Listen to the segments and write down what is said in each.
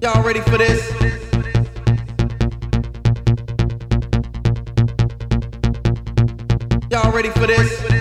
Y'all ready for this? Y'all ready for this?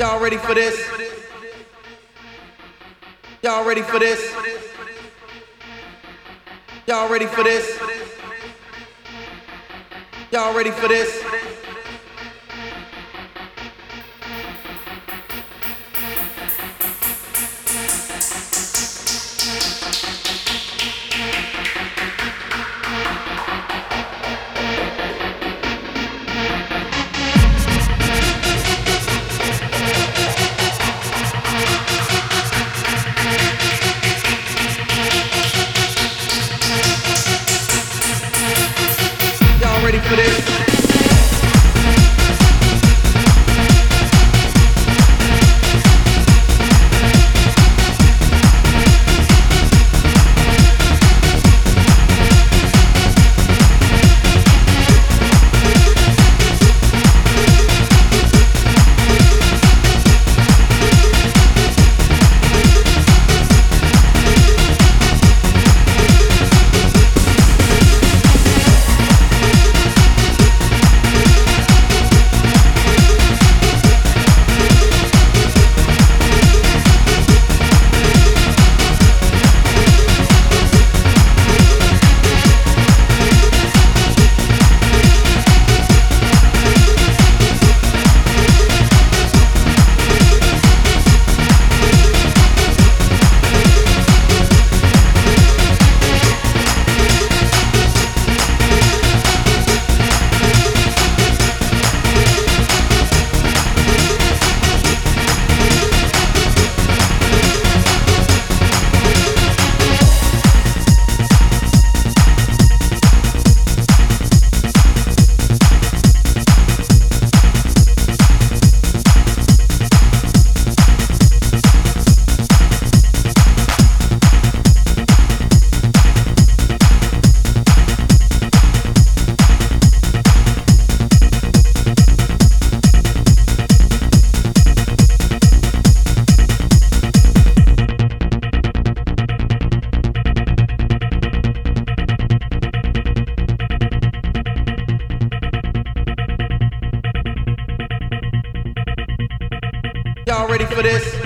Y'all ready for this? Y'all ready for this? Y'all ready for this? Y'all ready for this? confidence. Y'all ready for this?